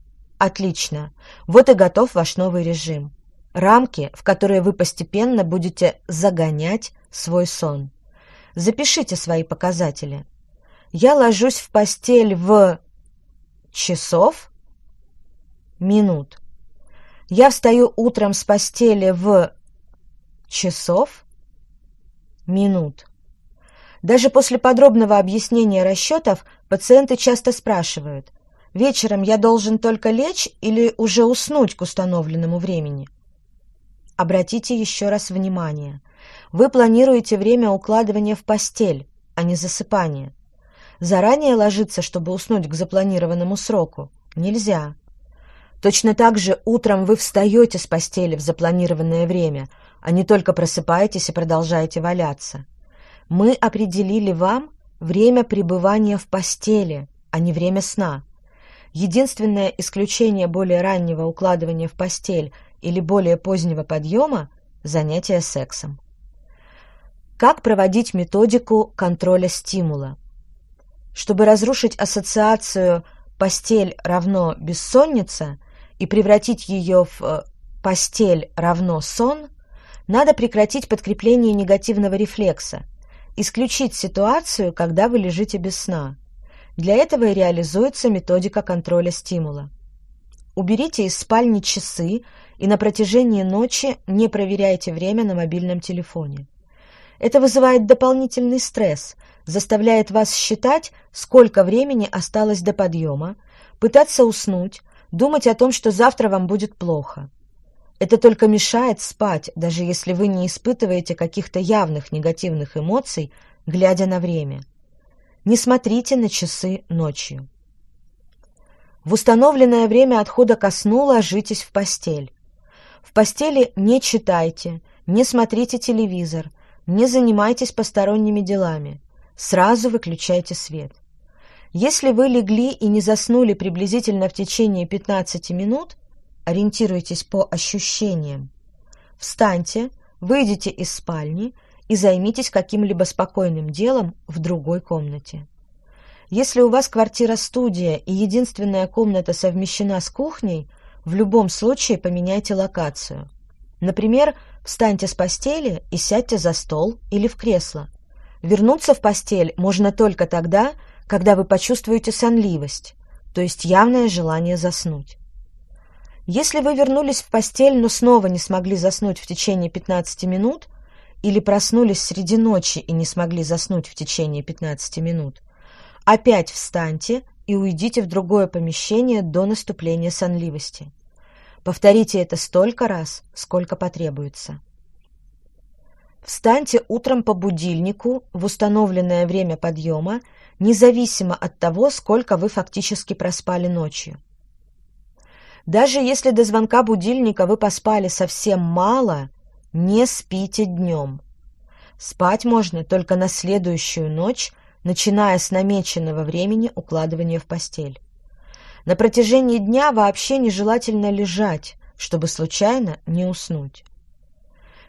Отлично. Вот и готов ваш новый режим. Рамки, в которые вы постепенно будете загонять свой сон. Запишите свои показатели. Я ложусь в постель в часов, минут. Я встаю утром с постели в часов, минут. Даже после подробного объяснения расчетов пациенты часто спрашивают – Вечером я должен только лечь или уже уснуть к установленному времени? Обратите еще раз внимание. Вы планируете время укладывания в постель, а не засыпания. Заранее ложиться, чтобы уснуть к запланированному сроку, нельзя. Точно так же утром вы встаете с постели в запланированное время, а не только просыпаетесь и продолжаете валяться. Мы определили вам время пребывания в постели, а не время сна. Единственное исключение более раннего укладывания в постель или более позднего подъема – занятие сексом. Как проводить методику контроля стимула? Чтобы разрушить ассоциацию «постель равно бессонница» и превратить ее в э, «постель равно сон», надо прекратить подкрепление негативного рефлекса, исключить ситуацию, когда вы лежите без сна – для этого и реализуется методика контроля стимула. Уберите из спальни часы и на протяжении ночи не проверяйте время на мобильном телефоне. Это вызывает дополнительный стресс, заставляет вас считать, сколько времени осталось до подъема, пытаться уснуть, думать о том, что завтра вам будет плохо. Это только мешает спать, даже если вы не испытываете каких-то явных негативных эмоций, глядя на время. Не смотрите на часы ночью. В установленное время отхода ко сну ложитесь в постель. В постели не читайте, не смотрите телевизор, не занимайтесь посторонними делами. Сразу выключайте свет. Если вы легли и не заснули приблизительно в течение 15 минут, ориентируйтесь по ощущениям. Встаньте, выйдите из спальни и займитесь каким-либо спокойным делом в другой комнате. Если у вас квартира-студия и единственная комната совмещена с кухней, в любом случае поменяйте локацию. Например, встаньте с постели и сядьте за стол или в кресло. Вернуться в постель можно только тогда, когда вы почувствуете сонливость, то есть явное желание заснуть. Если вы вернулись в постель, но снова не смогли заснуть в течение 15 минут, или проснулись среди ночи и не смогли заснуть в течение 15 минут, опять встаньте и уйдите в другое помещение до наступления сонливости. Повторите это столько раз, сколько потребуется. Встаньте утром по будильнику в установленное время подъема, независимо от того, сколько вы фактически проспали ночью. Даже если до звонка будильника вы поспали совсем мало, не спите днем. Спать можно только на следующую ночь, начиная с намеченного времени укладывания в постель. На протяжении дня вообще нежелательно лежать, чтобы случайно не уснуть.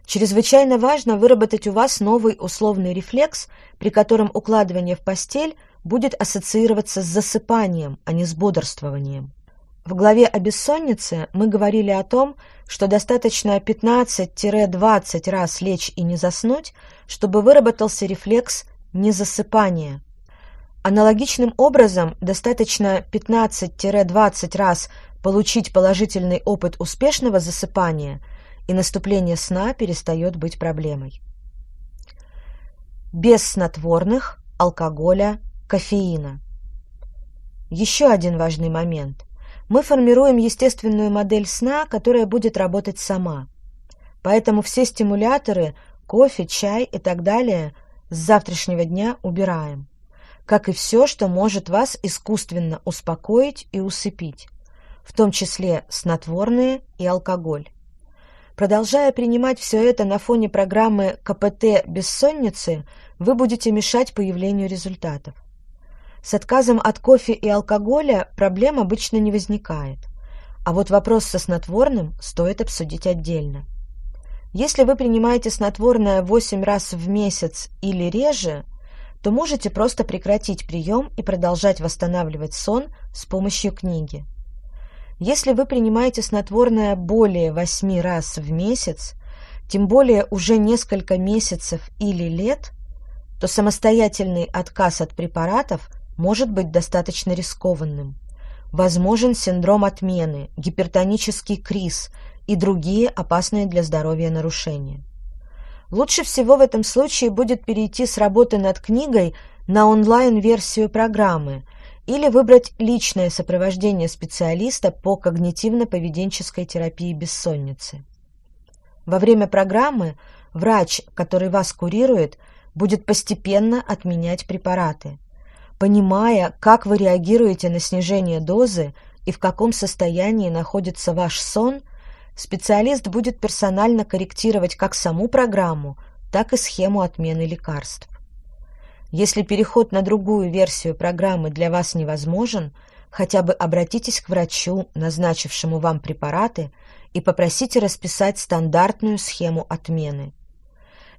Чрезвычайно важно выработать у вас новый условный рефлекс, при котором укладывание в постель будет ассоциироваться с засыпанием, а не с бодрствованием. В главе о бессоннице мы говорили о том, что достаточно 15-20 раз лечь и не заснуть, чтобы выработался рефлекс незасыпания. Аналогичным образом достаточно 15-20 раз получить положительный опыт успешного засыпания – и наступление сна перестает быть проблемой. Без снотворных, алкоголя, кофеина. Еще один важный момент. Мы формируем естественную модель сна, которая будет работать сама. Поэтому все стимуляторы, кофе, чай и так далее с завтрашнего дня убираем. Как и все, что может вас искусственно успокоить и усыпить, в том числе снотворные и алкоголь. Продолжая принимать все это на фоне программы КПТ «Бессонницы», вы будете мешать появлению результатов. С отказом от кофе и алкоголя проблем обычно не возникает. А вот вопрос со снотворным стоит обсудить отдельно. Если вы принимаете снотворное 8 раз в месяц или реже, то можете просто прекратить прием и продолжать восстанавливать сон с помощью книги. Если вы принимаете снотворное более 8 раз в месяц, тем более уже несколько месяцев или лет, то самостоятельный отказ от препаратов может быть достаточно рискованным. Возможен синдром отмены, гипертонический криз и другие опасные для здоровья нарушения. Лучше всего в этом случае будет перейти с работы над книгой на онлайн-версию программы, или выбрать личное сопровождение специалиста по когнитивно-поведенческой терапии бессонницы. Во время программы врач, который вас курирует, будет постепенно отменять препараты, понимая, как вы реагируете на снижение дозы и в каком состоянии находится ваш сон, специалист будет персонально корректировать как саму программу, так и схему отмены лекарств. Если переход на другую версию программы для вас невозможен, хотя бы обратитесь к врачу, назначившему вам препараты, и попросите расписать стандартную схему отмены.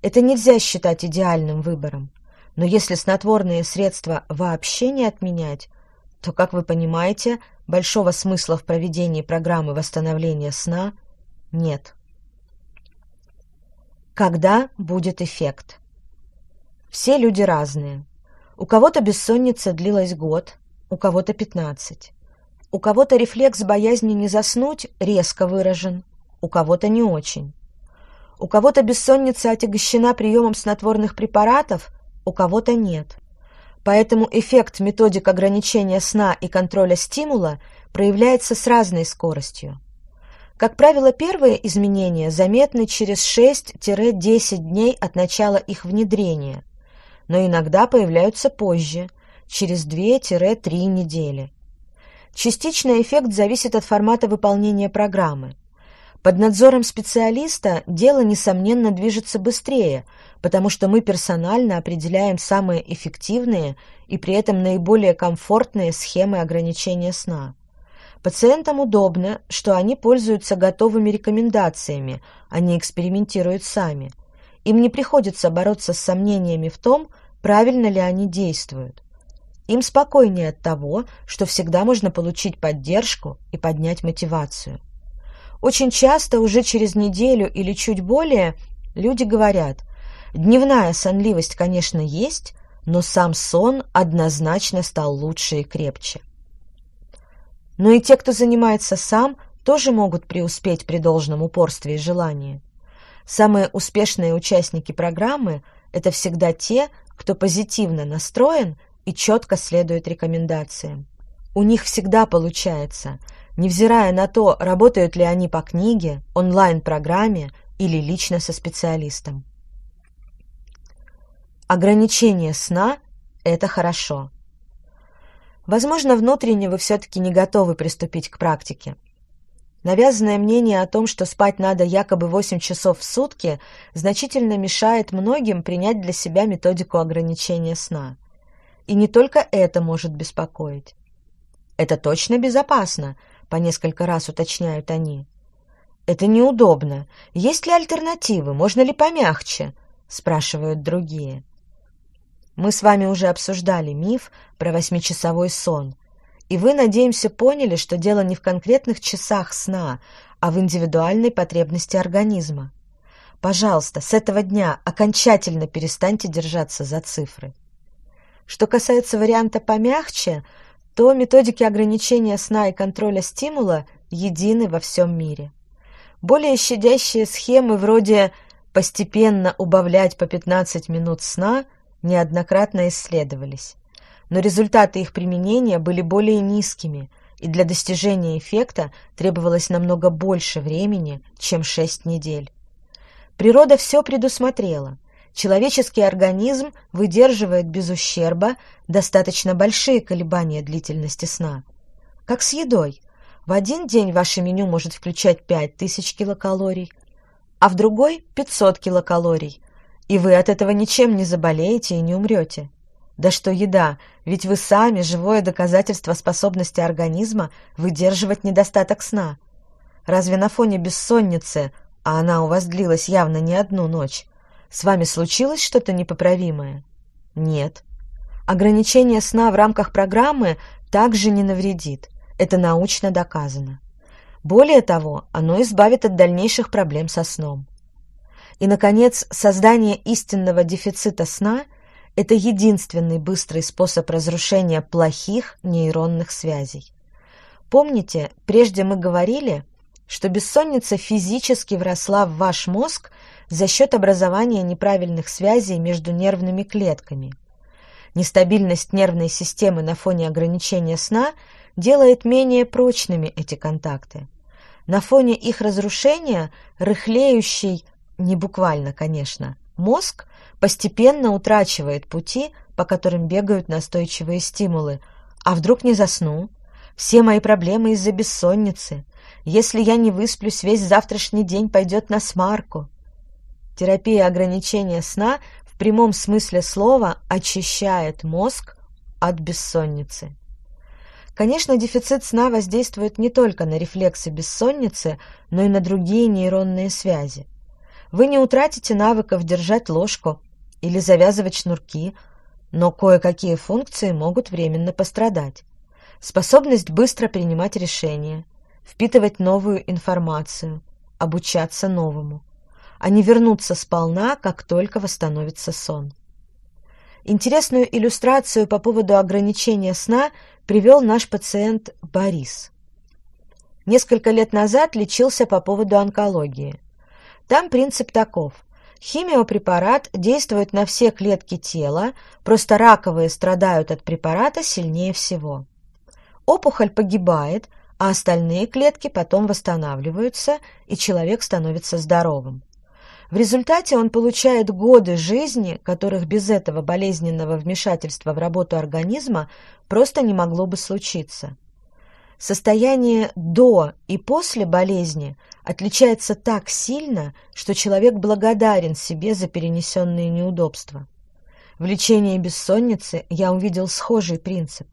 Это нельзя считать идеальным выбором, но если снотворные средства вообще не отменять, то, как вы понимаете, большого смысла в проведении программы восстановления сна нет. Когда будет эффект? Все люди разные. У кого-то бессонница длилась год, у кого-то пятнадцать. У кого-то рефлекс боязни не заснуть резко выражен, у кого-то не очень. У кого-то бессонница отягощена приемом снотворных препаратов, у кого-то нет. Поэтому эффект методик ограничения сна и контроля стимула проявляется с разной скоростью. Как правило, первые изменения заметны через 6-10 дней от начала их внедрения, но иногда появляются позже, через 2-3 недели. Частичный эффект зависит от формата выполнения программы. Под надзором специалиста дело, несомненно, движется быстрее, потому что мы персонально определяем самые эффективные и при этом наиболее комфортные схемы ограничения сна. Пациентам удобно, что они пользуются готовыми рекомендациями, они экспериментируют сами. Им не приходится бороться с сомнениями в том, правильно ли они действуют. Им спокойнее от того, что всегда можно получить поддержку и поднять мотивацию. Очень часто, уже через неделю или чуть более, люди говорят, дневная сонливость, конечно, есть, но сам сон однозначно стал лучше и крепче. Но и те, кто занимается сам, тоже могут преуспеть при должном упорстве и желании. Самые успешные участники программы – это всегда те, кто позитивно настроен и четко следует рекомендациям. У них всегда получается – невзирая на то, работают ли они по книге, онлайн-программе или лично со специалистом. Ограничение сна – это хорошо. Возможно, внутренне вы все-таки не готовы приступить к практике. Навязанное мнение о том, что спать надо якобы 8 часов в сутки, значительно мешает многим принять для себя методику ограничения сна. И не только это может беспокоить. Это точно безопасно – по несколько раз уточняют они. Это неудобно. Есть ли альтернативы? Можно ли помягче? спрашивают другие. Мы с вами уже обсуждали миф про восьмичасовой сон. И вы, надеемся, поняли, что дело не в конкретных часах сна, а в индивидуальной потребности организма. Пожалуйста, с этого дня окончательно перестаньте держаться за цифры. Что касается варианта помягче, то методики ограничения сна и контроля стимула едины во всем мире. Более щадящие схемы вроде постепенно убавлять по 15 минут сна неоднократно исследовались, но результаты их применения были более низкими, и для достижения эффекта требовалось намного больше времени, чем 6 недель. Природа все предусмотрела. Человеческий организм выдерживает без ущерба достаточно большие колебания длительности сна. Как с едой. В один день ваше меню может включать 5000 килокалорий, а в другой – 500 килокалорий, и вы от этого ничем не заболеете и не умрете. Да что еда, ведь вы сами живое доказательство способности организма выдерживать недостаток сна. Разве на фоне бессонницы, а она у вас длилась явно не одну ночь, с вами случилось что-то непоправимое? Нет. Ограничение сна в рамках программы также не навредит. Это научно доказано. Более того, оно избавит от дальнейших проблем со сном. И, наконец, создание истинного дефицита сна – это единственный быстрый способ разрушения плохих нейронных связей. Помните, прежде мы говорили, что бессонница физически вросла в ваш мозг за счет образования неправильных связей между нервными клетками. Нестабильность нервной системы на фоне ограничения сна делает менее прочными эти контакты. На фоне их разрушения рыхлеющий, не буквально, конечно, мозг постепенно утрачивает пути, по которым бегают настойчивые стимулы. А вдруг не засну? Все мои проблемы из-за бессонницы. Если я не высплюсь, весь завтрашний день пойдет на смарку. Терапия ограничения сна в прямом смысле слова очищает мозг от бессонницы. Конечно, дефицит сна воздействует не только на рефлексы бессонницы, но и на другие нейронные связи. Вы не утратите навыков держать ложку или завязывать шнурки, но кое-какие функции могут временно пострадать. Способность быстро принимать решения, впитывать новую информацию, обучаться новому – они вернутся сполна, как только восстановится сон. Интересную иллюстрацию по поводу ограничения сна привел наш пациент Борис. Несколько лет назад лечился по поводу онкологии. Там принцип таков. Химиопрепарат действует на все клетки тела, просто раковые страдают от препарата сильнее всего. Опухоль погибает, а остальные клетки потом восстанавливаются, и человек становится здоровым. В результате он получает годы жизни, которых без этого болезненного вмешательства в работу организма просто не могло бы случиться. Состояние до и после болезни отличается так сильно, что человек благодарен себе за перенесенные неудобства. В лечении бессонницы я увидел схожий принцип.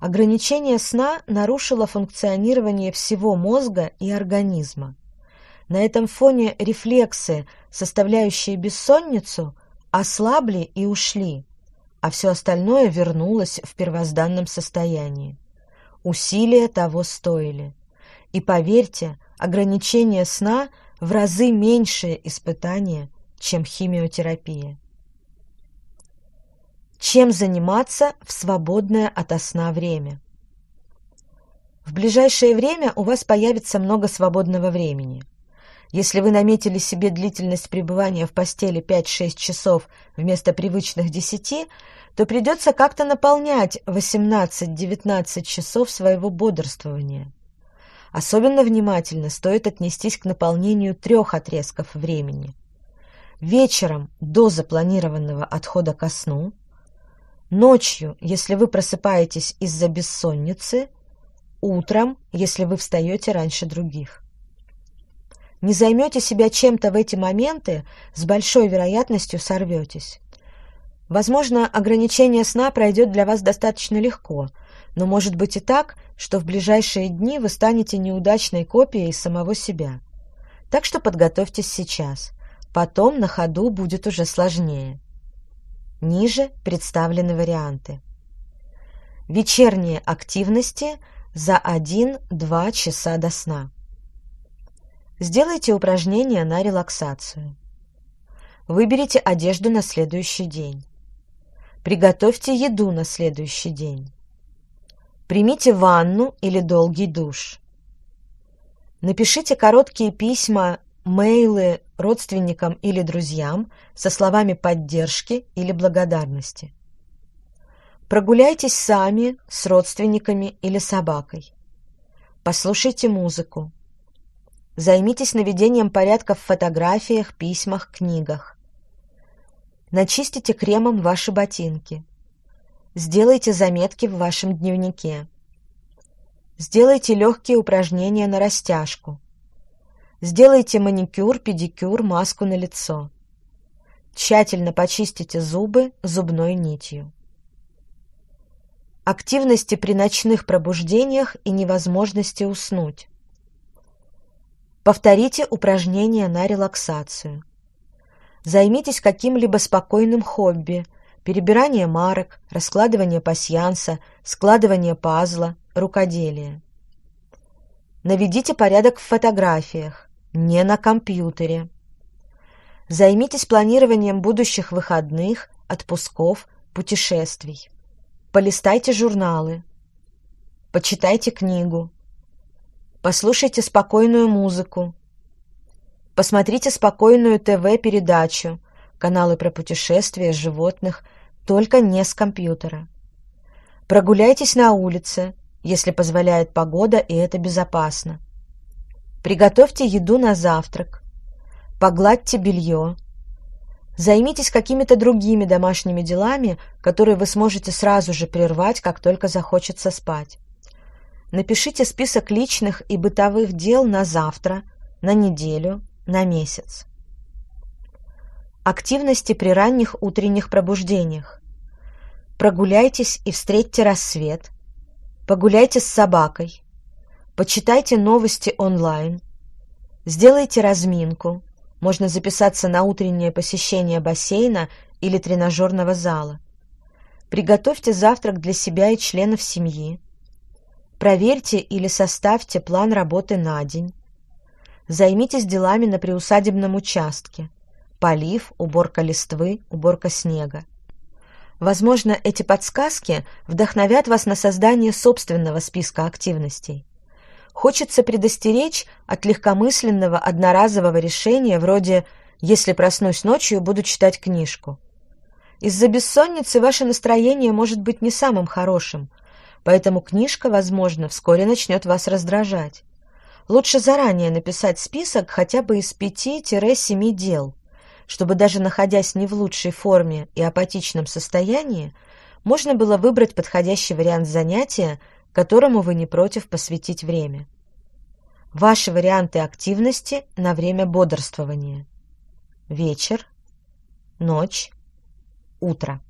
Ограничение сна нарушило функционирование всего мозга и организма. На этом фоне рефлексы, составляющие бессонницу, ослабли и ушли, а все остальное вернулось в первозданном состоянии. Усилия того стоили. И поверьте, ограничение сна в разы меньшее испытание, чем химиотерапия. Чем заниматься в свободное от сна время? В ближайшее время у вас появится много свободного времени. Если вы наметили себе длительность пребывания в постели 5-6 часов вместо привычных 10, то придется как-то наполнять 18-19 часов своего бодрствования. Особенно внимательно стоит отнестись к наполнению трех отрезков времени. Вечером до запланированного отхода ко сну, ночью, если вы просыпаетесь из-за бессонницы, утром, если вы встаете раньше других. Не займете себя чем-то в эти моменты, с большой вероятностью сорветесь. Возможно, ограничение сна пройдет для вас достаточно легко, но может быть и так, что в ближайшие дни вы станете неудачной копией самого себя. Так что подготовьтесь сейчас. Потом на ходу будет уже сложнее. Ниже представлены варианты. Вечерние активности за 1-2 часа до сна. Сделайте упражнения на релаксацию. Выберите одежду на следующий день. Приготовьте еду на следующий день. Примите ванну или долгий душ. Напишите короткие письма, мейлы родственникам или друзьям со словами поддержки или благодарности. Прогуляйтесь сами с родственниками или собакой. Послушайте музыку. Займитесь наведением порядка в фотографиях, письмах, книгах. Начистите кремом ваши ботинки. Сделайте заметки в вашем дневнике. Сделайте легкие упражнения на растяжку. Сделайте маникюр, педикюр, маску на лицо. Тщательно почистите зубы зубной нитью. Активности при ночных пробуждениях и невозможности уснуть. Повторите упражнения на релаксацию. Займитесь каким-либо спокойным хобби, перебирание марок, раскладывание пасьянса, складывание пазла, рукоделие. Наведите порядок в фотографиях, не на компьютере. Займитесь планированием будущих выходных, отпусков, путешествий. Полистайте журналы. Почитайте книгу. Послушайте спокойную музыку. Посмотрите спокойную ТВ-передачу, каналы про путешествия, животных, только не с компьютера. Прогуляйтесь на улице, если позволяет погода и это безопасно. Приготовьте еду на завтрак. Погладьте белье. Займитесь какими-то другими домашними делами, которые вы сможете сразу же прервать, как только захочется спать. Напишите список личных и бытовых дел на завтра, на неделю, на месяц. Активности при ранних утренних пробуждениях. Прогуляйтесь и встретьте рассвет. Погуляйте с собакой. Почитайте новости онлайн. Сделайте разминку. Можно записаться на утреннее посещение бассейна или тренажерного зала. Приготовьте завтрак для себя и членов семьи. Проверьте или составьте план работы на день. Займитесь делами на приусадебном участке. Полив, уборка листвы, уборка снега. Возможно, эти подсказки вдохновят вас на создание собственного списка активностей. Хочется предостеречь от легкомысленного одноразового решения вроде «если проснусь ночью, буду читать книжку». Из-за бессонницы ваше настроение может быть не самым хорошим, поэтому книжка, возможно, вскоре начнет вас раздражать. Лучше заранее написать список хотя бы из пяти-семи дел, чтобы даже находясь не в лучшей форме и апатичном состоянии, можно было выбрать подходящий вариант занятия, которому вы не против посвятить время. Ваши варианты активности на время бодрствования. Вечер, ночь, утро.